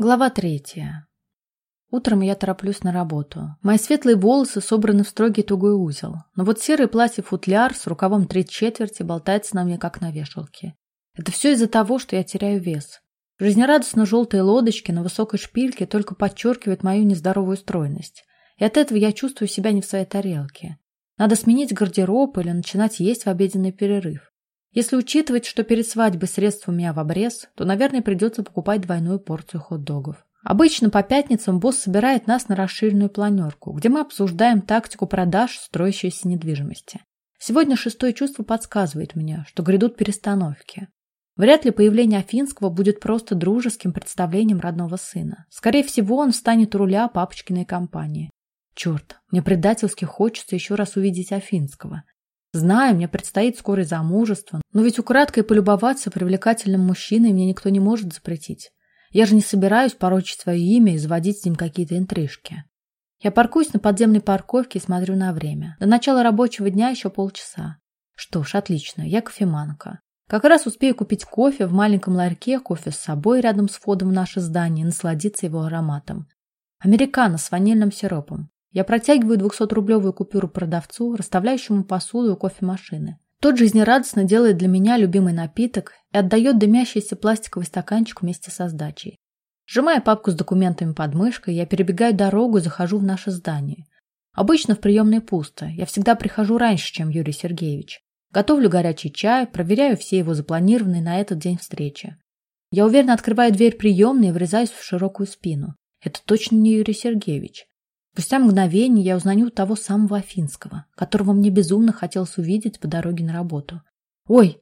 Глава третья. Утром я тороплюсь на работу. Мои светлые волосы собраны в строгий тугой узел. Но вот серое платье-футляр с рукавом три четверти болтается на мне, как на вешалке. Это все из-за того, что я теряю вес. Жизнерадостно желтые лодочки на высокой шпильке только подчеркивают мою нездоровую стройность. И от этого я чувствую себя не в своей тарелке. Надо сменить гардероб или начинать есть в обеденный перерыв. Если учитывать, что перед свадьбой средств у меня в обрез, то, наверное, придется покупать двойную порцию хот-догов. Обычно по пятницам босс собирает нас на расширенную планерку, где мы обсуждаем тактику продаж строящейся недвижимости. Сегодня шестое чувство подсказывает мне, что грядут перестановки. Вряд ли появление Афинского будет просто дружеским представлением родного сына. Скорее всего, он станет у руля папочкиной компании. Черт, мне предательски хочется еще раз увидеть Афинского. Знаю, мне предстоит скорое замужество, но ведь украдкой полюбоваться привлекательным мужчиной мне никто не может запретить. Я же не собираюсь порочить свое имя и заводить с ним какие-то интрижки. Я паркуюсь на подземной парковке и смотрю на время. До начала рабочего дня еще полчаса. Что ж, отлично, я кофеманка. Как раз успею купить кофе в маленьком ларьке, кофе с собой рядом с входом в наше здание и насладиться его ароматом. Американо с ванильным сиропом. Я протягиваю 200-рублевую купюру продавцу, расставляющему посуду у кофемашины. Тот жизнерадостно делает для меня любимый напиток и отдает дымящийся пластиковый стаканчик вместе со сдачей. Сжимая папку с документами под мышкой, я перебегаю дорогу и захожу в наше здание. Обычно в приемной пусто. Я всегда прихожу раньше, чем Юрий Сергеевич. Готовлю горячий чай, проверяю все его запланированные на этот день встречи. Я уверенно открываю дверь приемной и врезаюсь в широкую спину. Это точно не Юрий Сергеевич. Спустя мгновение я узнаю того самого Афинского, которого мне безумно хотелось увидеть по дороге на работу. «Ой!»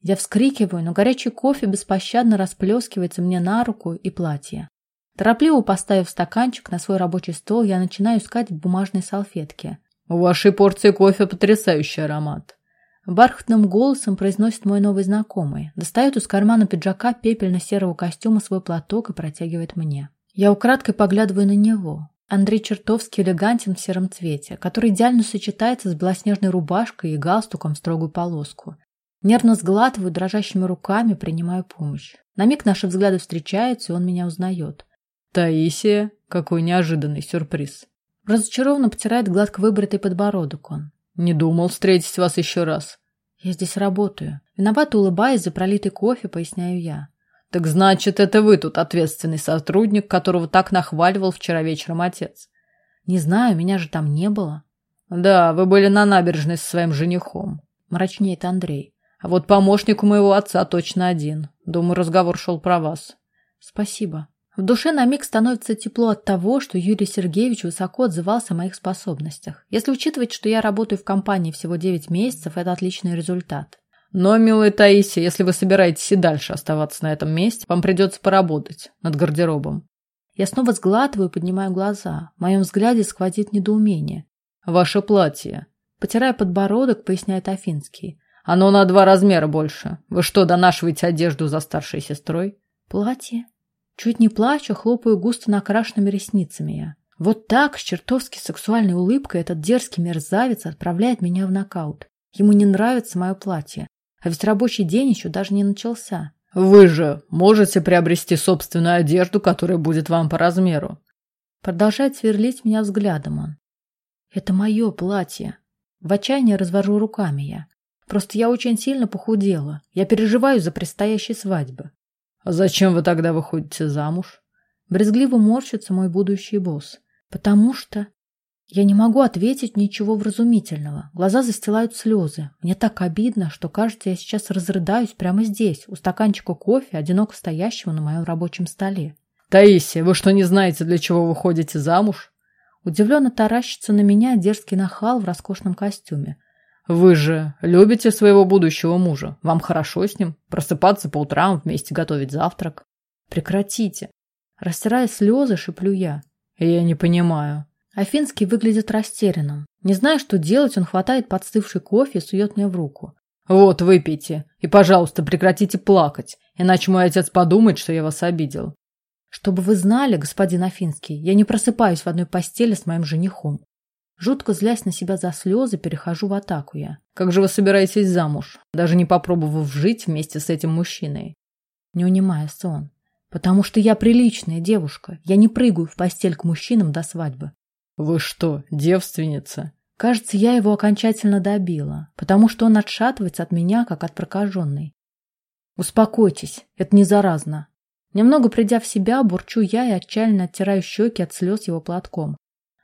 Я вскрикиваю, но горячий кофе беспощадно расплескивается мне на руку и платье. Торопливо поставив стаканчик на свой рабочий стол, я начинаю искать бумажные салфетки. «У вашей порции кофе потрясающий аромат!» Бархатным голосом произносит мой новый знакомый. Достает из кармана пиджака пепельно-серого костюма свой платок и протягивает мне. Я украдкой поглядываю на него. Андрей чертовски элегантен в сером цвете, который идеально сочетается с белоснежной рубашкой и галстуком в строгую полоску. Нервно сглатываю, дрожащими руками принимаю помощь. На миг наши взгляды встречаются, и он меня узнает. «Таисия, какой неожиданный сюрприз!» Разочарованно потирает гладко выбритый подбородок он. «Не думал встретить вас еще раз». «Я здесь работаю». Виновато улыбаясь за пролитый кофе, поясняю я. Так значит, это вы тут ответственный сотрудник, которого так нахваливал вчера вечером отец. Не знаю, меня же там не было. Да, вы были на набережной со своим женихом. Мрачнеет Андрей. А вот помощник у моего отца точно один. Думаю, разговор шел про вас. Спасибо. В душе на миг становится тепло от того, что Юрий Сергеевич высоко отзывался о моих способностях. Если учитывать, что я работаю в компании всего 9 месяцев, это отличный результат. Но, милая Таисия, если вы собираетесь и дальше оставаться на этом месте, вам придется поработать над гардеробом. Я снова сглатываю и поднимаю глаза. В моем взгляде сквозит недоумение. Ваше платье. Потирая подбородок, поясняет Афинский. Оно на два размера больше. Вы что, донашиваете одежду за старшей сестрой? Платье? Чуть не плачу, хлопаю густо накрашенными ресницами я. Вот так, с чертовски сексуальной улыбкой, этот дерзкий мерзавец отправляет меня в нокаут. Ему не нравится мое платье. А ведь рабочий день еще даже не начался. Вы же можете приобрести собственную одежду, которая будет вам по размеру. Продолжает сверлить меня взглядом он. Это мое платье. В отчаянии развожу руками я. Просто я очень сильно похудела. Я переживаю за предстоящей свадьбы. А зачем вы тогда выходите замуж? Брезгливо морщится мой будущий босс. Потому что... Я не могу ответить ничего вразумительного. Глаза застилают слезы. Мне так обидно, что, кажется, я сейчас разрыдаюсь прямо здесь, у стаканчика кофе, одиноко стоящего на моем рабочем столе. «Таисия, вы что, не знаете, для чего вы ходите замуж?» Удивленно таращится на меня дерзкий нахал в роскошном костюме. «Вы же любите своего будущего мужа. Вам хорошо с ним? Просыпаться по утрам, вместе готовить завтрак?» «Прекратите!» Растирая слезы, шеплю я. «Я не понимаю». Афинский выглядит растерянным. Не зная, что делать, он хватает подстывший кофе и сует мне в руку. «Вот, выпейте. И, пожалуйста, прекратите плакать, иначе мой отец подумает, что я вас обидел». «Чтобы вы знали, господин Афинский, я не просыпаюсь в одной постели с моим женихом. Жутко злясь на себя за слезы, перехожу в атаку я. «Как же вы собираетесь замуж, даже не попробовав жить вместе с этим мужчиной?» Не унимая сон. Потому что я приличная девушка. Я не прыгаю в постель к мужчинам до свадьбы. Вы что, девственница? Кажется, я его окончательно добила, потому что он отшатывается от меня, как от прокаженной. Успокойтесь, это не заразно. Немного придя в себя, бурчу я и отчаянно оттираю щеки от слез его платком.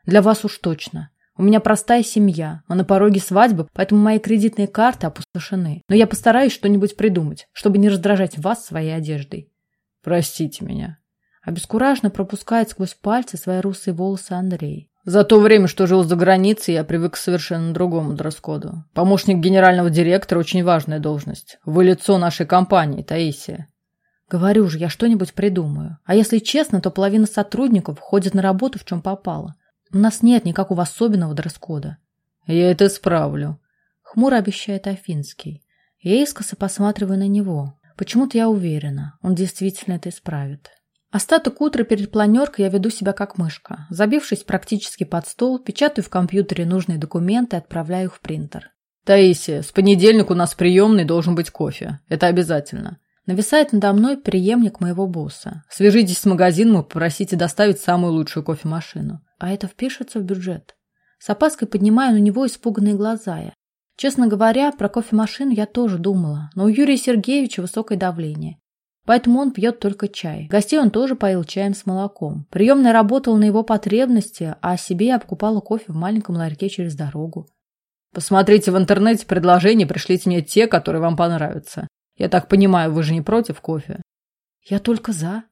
Для вас уж точно. У меня простая семья, а на пороге свадьбы, поэтому мои кредитные карты опустошены. Но я постараюсь что-нибудь придумать, чтобы не раздражать вас своей одеждой. Простите меня. Обескураженно пропускает сквозь пальцы свои русые волосы Андрей. За то время, что жил за границей, я привык к совершенно другому дресс-коду. Помощник генерального директора – очень важная должность. Вы лицо нашей компании, Таисия. Говорю же, я что-нибудь придумаю. А если честно, то половина сотрудников ходит на работу в чем попало. У нас нет никакого особенного дресс-кода. Я это исправлю. Хмуро обещает Афинский. Я искоса посматриваю на него. Почему-то я уверена, он действительно это исправит. Остаток утра перед планеркой я веду себя как мышка. Забившись практически под стол, печатаю в компьютере нужные документы и отправляю их в принтер. «Таисия, с понедельника у нас приемный должен быть кофе. Это обязательно». Нависает надо мной преемник моего босса. «Свяжитесь с магазином и попросите доставить самую лучшую кофемашину». А это впишется в бюджет. С опаской поднимаю на него испуганные глаза я. Честно говоря, про кофемашину я тоже думала, но у Юрия Сергеевича высокое давление. Поэтому он пьет только чай. Гостей он тоже поил чаем с молоком. Приемная работала на его потребности, а себе я покупала кофе в маленьком ларьке через дорогу. Посмотрите в интернете предложения, пришлите мне те, которые вам понравятся. Я так понимаю, вы же не против кофе? Я только за.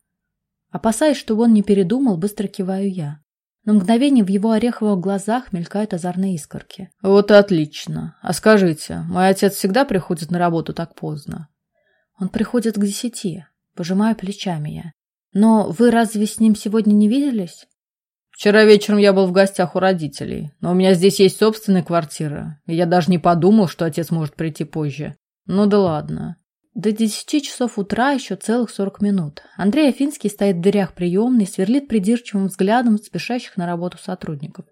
Опасаясь, чтобы он не передумал, быстро киваю я. На мгновение в его ореховых глазах мелькают озорные искорки. Вот и отлично. А скажите, мой отец всегда приходит на работу так поздно? Он приходит к десяти. Пожимаю плечами я. Но вы разве с ним сегодня не виделись? Вчера вечером я был в гостях у родителей, но у меня здесь есть собственная квартира, и я даже не подумал, что отец может прийти позже. Ну да ладно. До десяти часов утра еще целых сорок минут. Андрей Афинский стоит в дверях приемной, сверлит придирчивым взглядом спешащих на работу сотрудников.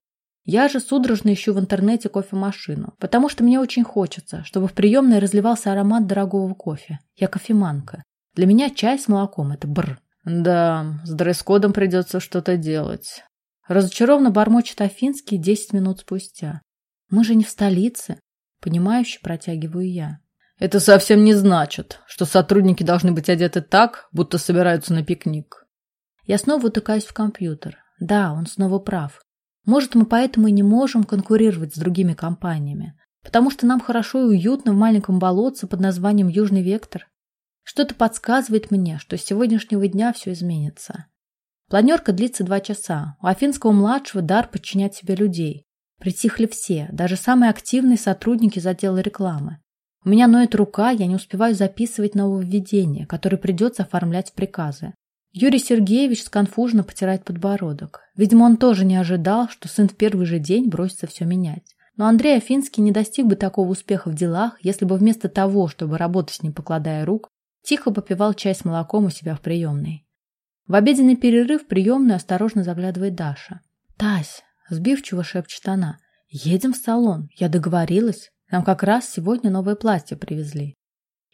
Я же судорожно ищу в интернете кофемашину, потому что мне очень хочется, чтобы в приемной разливался аромат дорогого кофе. Я кофеманка. Для меня чай с молоком – это бр. Да, с дресс-кодом придется что-то делать. Разочарованно бормочет Афинский десять минут спустя. Мы же не в столице. Понимающе протягиваю я. Это совсем не значит, что сотрудники должны быть одеты так, будто собираются на пикник. Я снова утыкаюсь в компьютер. Да, он снова прав. Может, мы поэтому и не можем конкурировать с другими компаниями, потому что нам хорошо и уютно в маленьком болотце под названием Южный Вектор. Что-то подсказывает мне, что с сегодняшнего дня все изменится. Планерка длится два часа. У Афинского-младшего дар подчинять себе людей. Притихли все, даже самые активные сотрудники из отдела рекламы. У меня ноет рука, я не успеваю записывать нововведения, которые придется оформлять в приказы. Юрий Сергеевич сконфуженно потирает подбородок. Видимо, он тоже не ожидал, что сын в первый же день бросится все менять. Но Андрей Афинский не достиг бы такого успеха в делах, если бы вместо того, чтобы работать ним, покладая рук, тихо попивал чай с молоком у себя в приемной. В обеденный перерыв в приемную осторожно заглядывает Даша. «Тась!» – сбивчиво шепчет она. «Едем в салон. Я договорилась. Нам как раз сегодня новое платье привезли».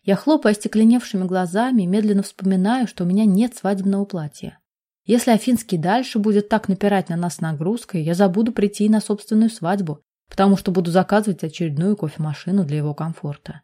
Я хлопаю остекленевшими глазами медленно вспоминаю, что у меня нет свадебного платья. Если Афинский дальше будет так напирать на нас нагрузкой, я забуду прийти на собственную свадьбу, потому что буду заказывать очередную кофемашину для его комфорта.